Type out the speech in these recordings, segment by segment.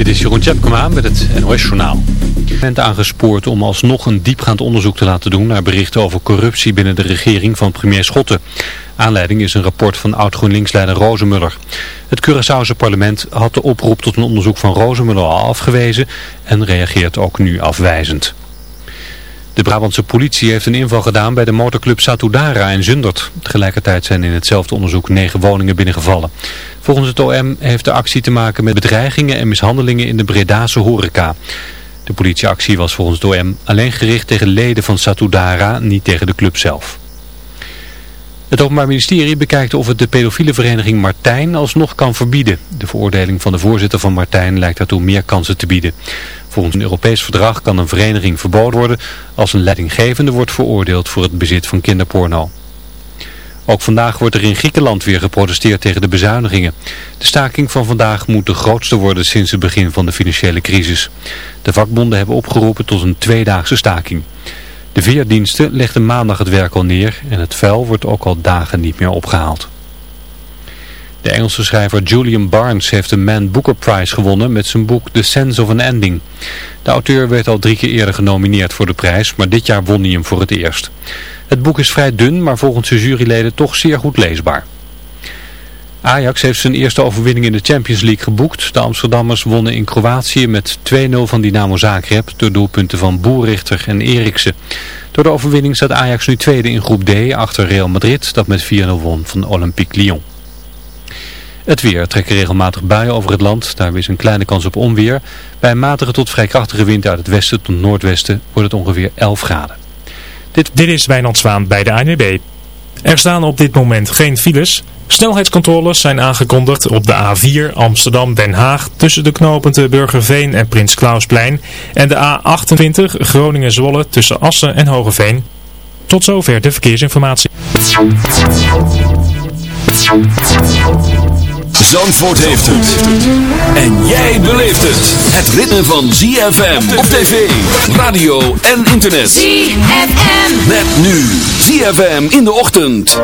Dit is Jeroen Tjepkema met het NOS Journaal. aangespoord om alsnog een diepgaand onderzoek te laten doen naar berichten over corruptie binnen de regering van premier Schotten. Aanleiding is een rapport van oud-GroenLinks-leider Rozemuller. Het Curaçaose parlement had de oproep tot een onderzoek van Rozemuller al afgewezen en reageert ook nu afwijzend. De Brabantse politie heeft een inval gedaan bij de motorclub Satudara in Zundert. Tegelijkertijd zijn in hetzelfde onderzoek negen woningen binnengevallen. Volgens het OM heeft de actie te maken met bedreigingen en mishandelingen in de Bredase horeca. De politieactie was volgens het OM alleen gericht tegen leden van Satudara, niet tegen de club zelf. Het Openbaar Ministerie bekijkt of het de pedofiele vereniging Martijn alsnog kan verbieden. De veroordeling van de voorzitter van Martijn lijkt daartoe meer kansen te bieden. Volgens een Europees verdrag kan een vereniging verboden worden als een leidinggevende wordt veroordeeld voor het bezit van kinderporno. Ook vandaag wordt er in Griekenland weer geprotesteerd tegen de bezuinigingen. De staking van vandaag moet de grootste worden sinds het begin van de financiële crisis. De vakbonden hebben opgeroepen tot een tweedaagse staking. De veerdiensten legden maandag het werk al neer en het vuil wordt ook al dagen niet meer opgehaald. De Engelse schrijver Julian Barnes heeft de Man Booker Prize gewonnen met zijn boek The Sense of an Ending. De auteur werd al drie keer eerder genomineerd voor de prijs, maar dit jaar won hij hem voor het eerst. Het boek is vrij dun, maar volgens de juryleden toch zeer goed leesbaar. Ajax heeft zijn eerste overwinning in de Champions League geboekt. De Amsterdammers wonnen in Kroatië met 2-0 van Dynamo Zagreb door doelpunten van Boerrichter en Eriksen. Door de overwinning staat Ajax nu tweede in groep D achter Real Madrid dat met 4-0 won van Olympique Lyon. Het weer trekken regelmatig buien over het land. Daar is een kleine kans op onweer. Bij matige tot vrij krachtige wind uit het westen tot noordwesten wordt het ongeveer 11 graden. Dit, Dit is Wijnand Zwaan bij de ANWB. Er staan op dit moment geen files. Snelheidscontroles zijn aangekondigd op de A4 Amsterdam-Den Haag tussen de knooppunten Burgerveen en Prins Klausplein en de A28 Groningen-Zwolle tussen Assen en Hogeveen. Tot zover de verkeersinformatie. Zandvoort heeft het. En jij beleeft het. Het ritme van ZFM op tv, radio en internet. ZFM. Met nu ZFM in de ochtend.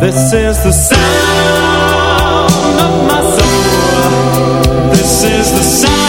This is the sound of my soul. This is the sound.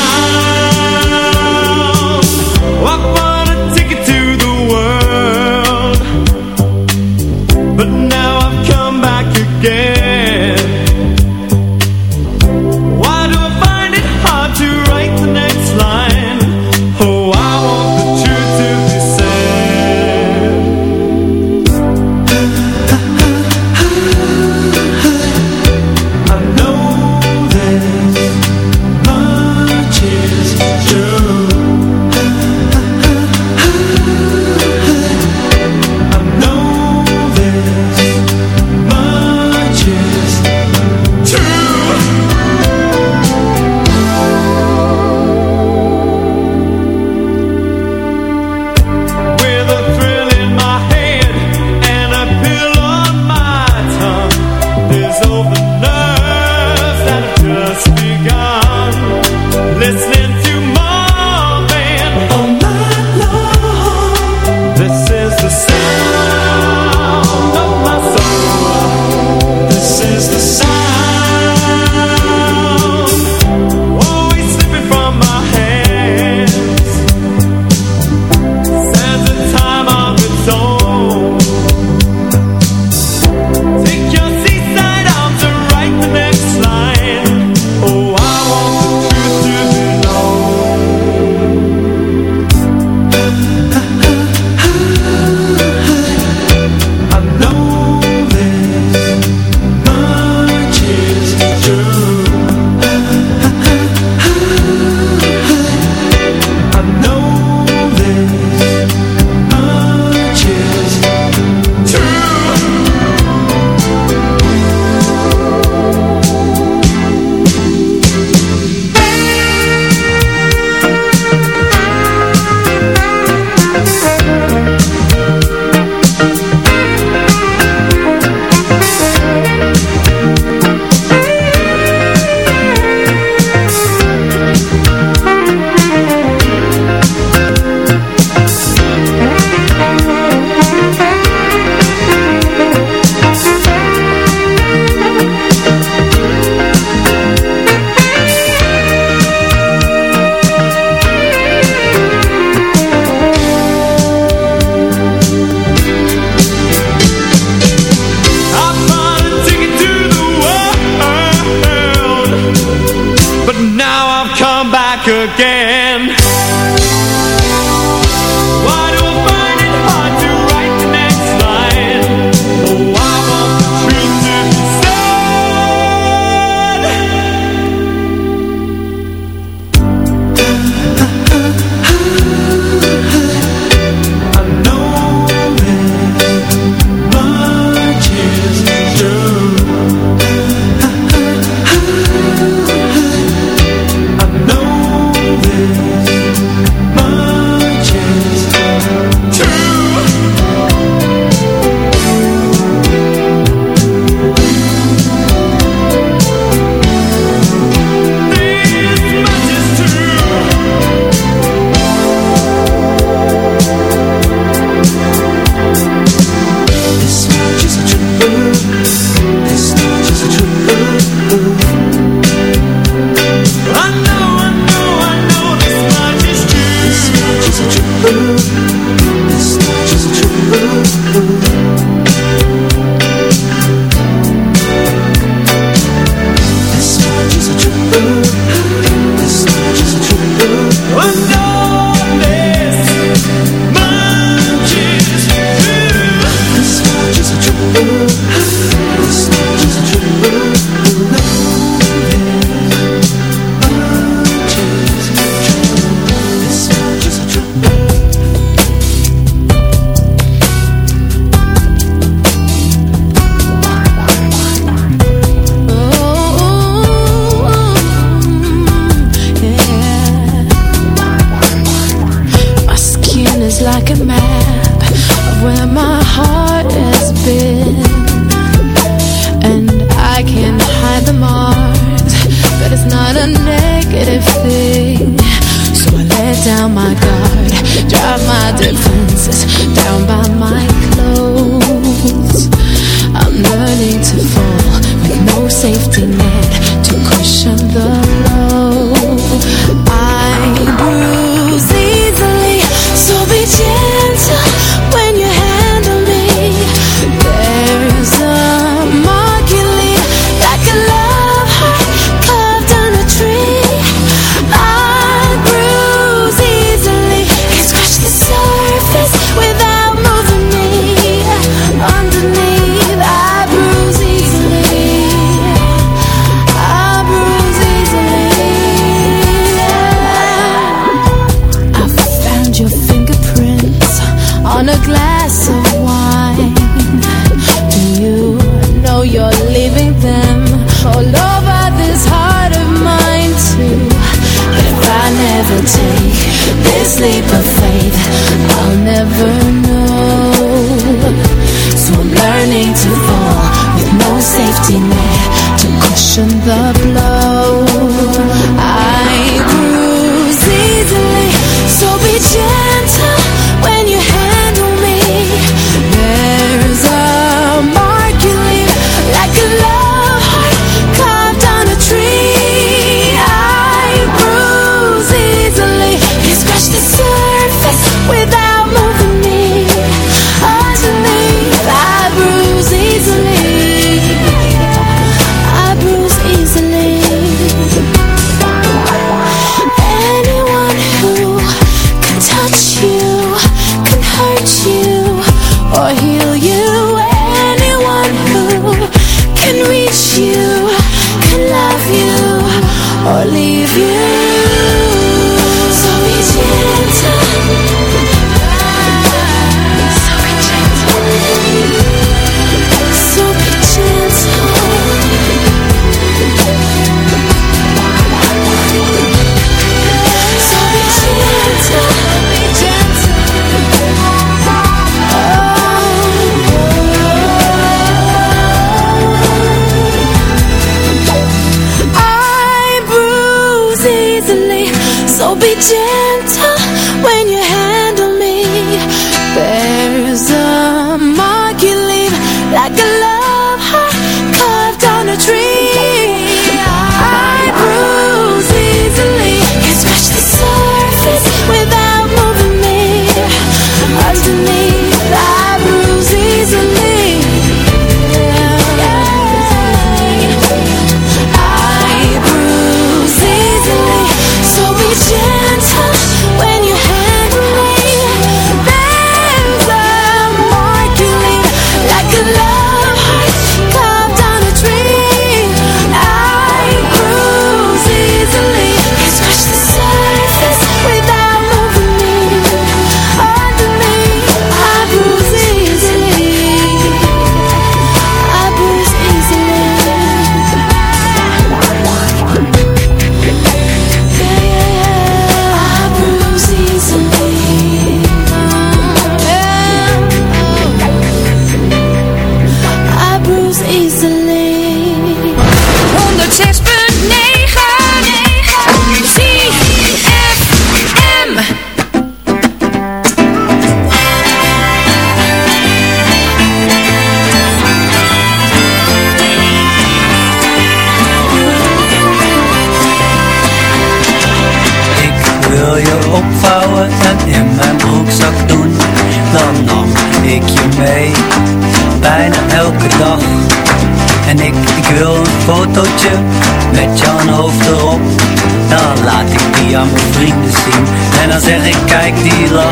like D-Lo.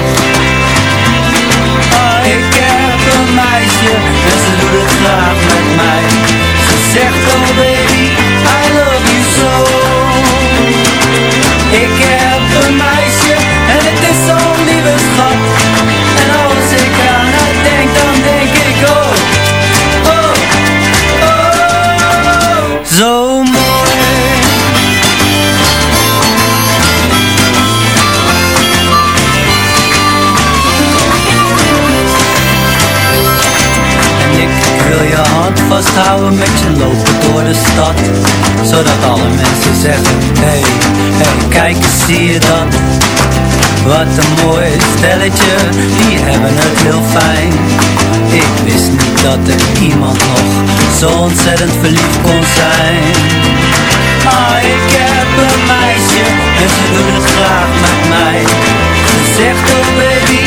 Zie je? Wat een mooi stelletje, die hebben het heel fijn. Ik wist niet dat er iemand nog zo ontzettend verliefd kon zijn. Maar ik heb een meisje en ze doet het graag met mij. Ze zegt oh baby,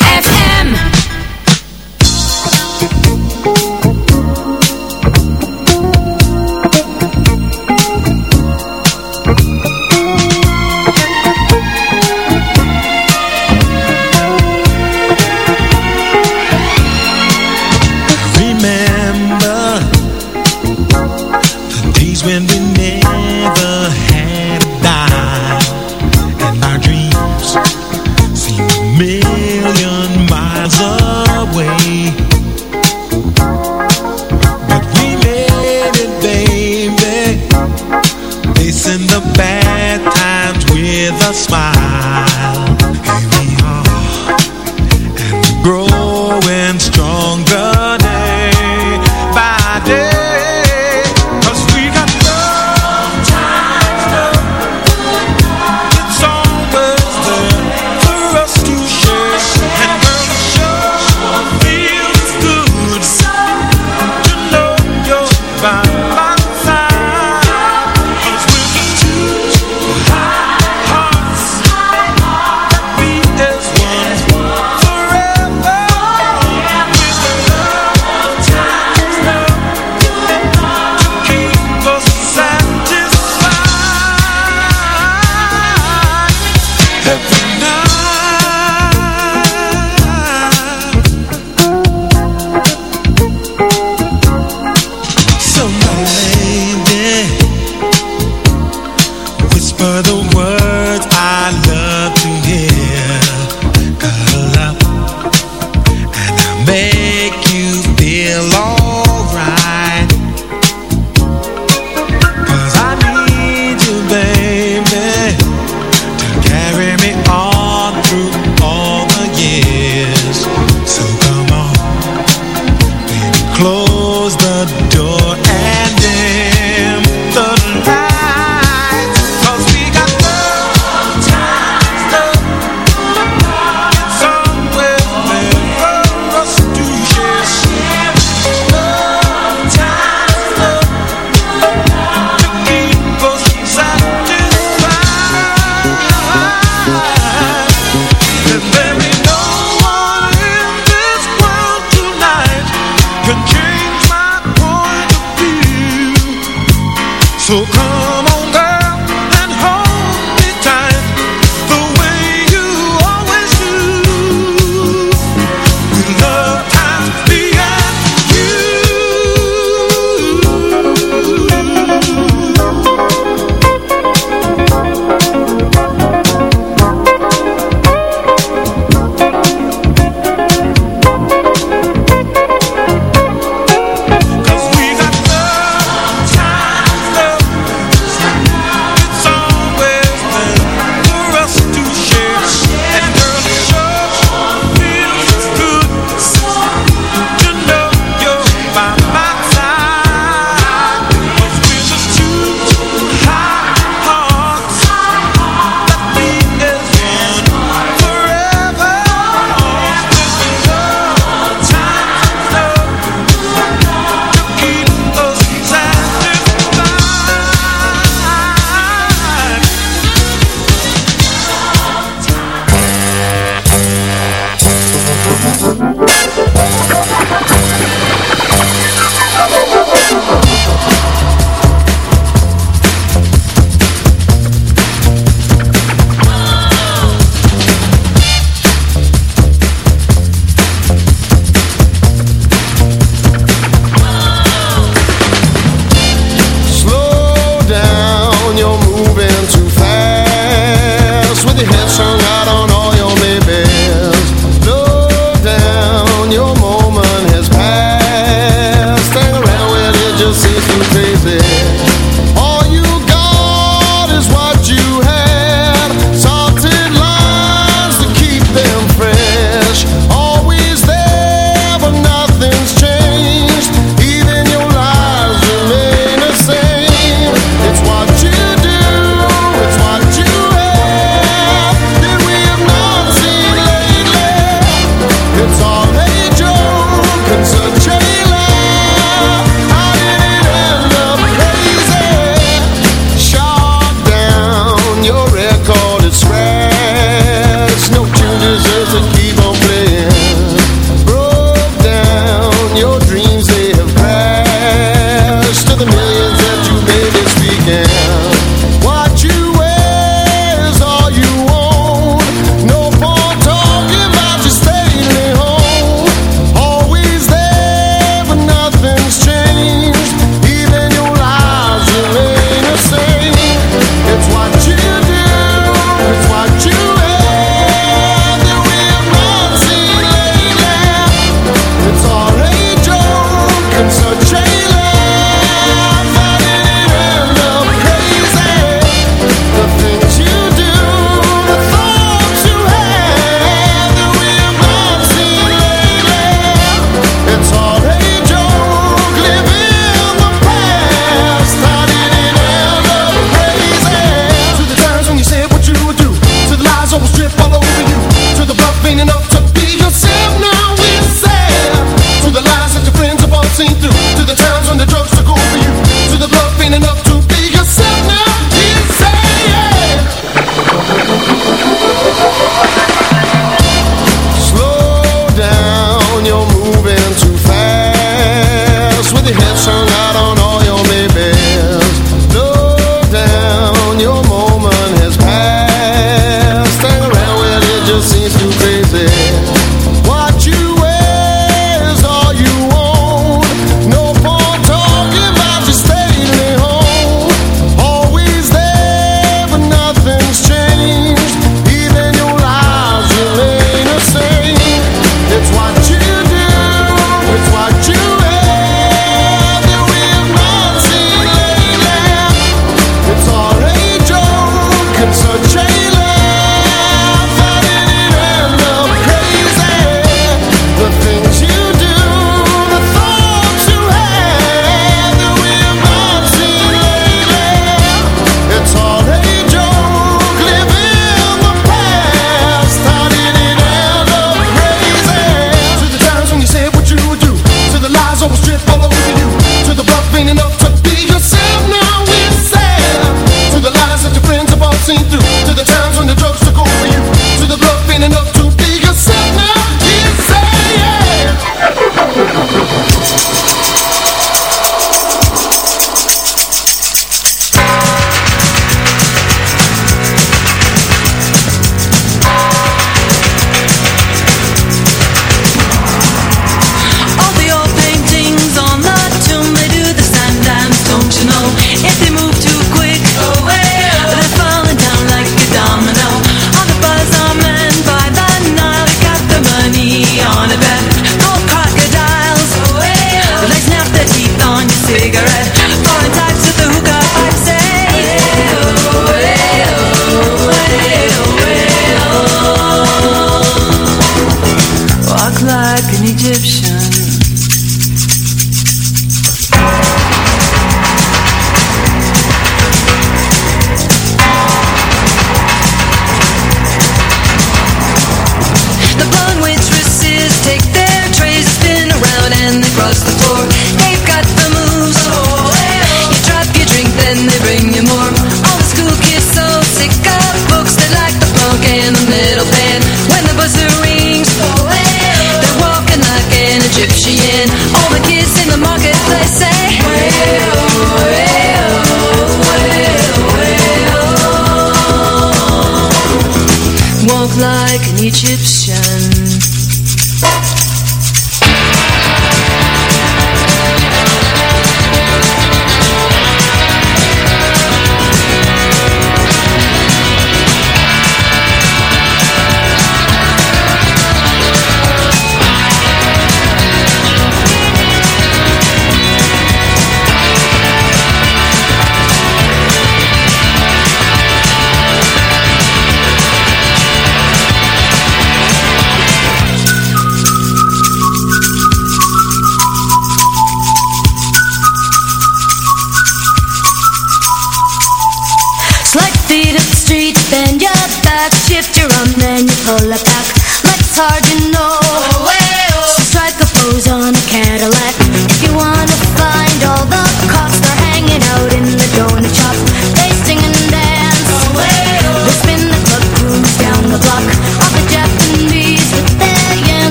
feet up the street, bend your back, shift your arm, then you pull it back. Let's hard, you know.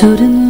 Stood in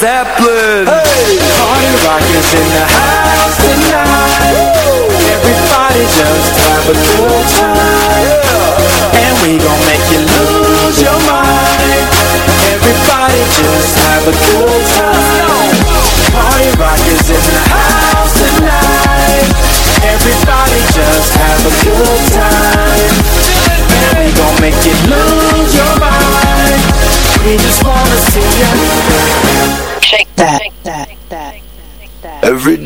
step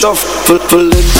stuff, full, full of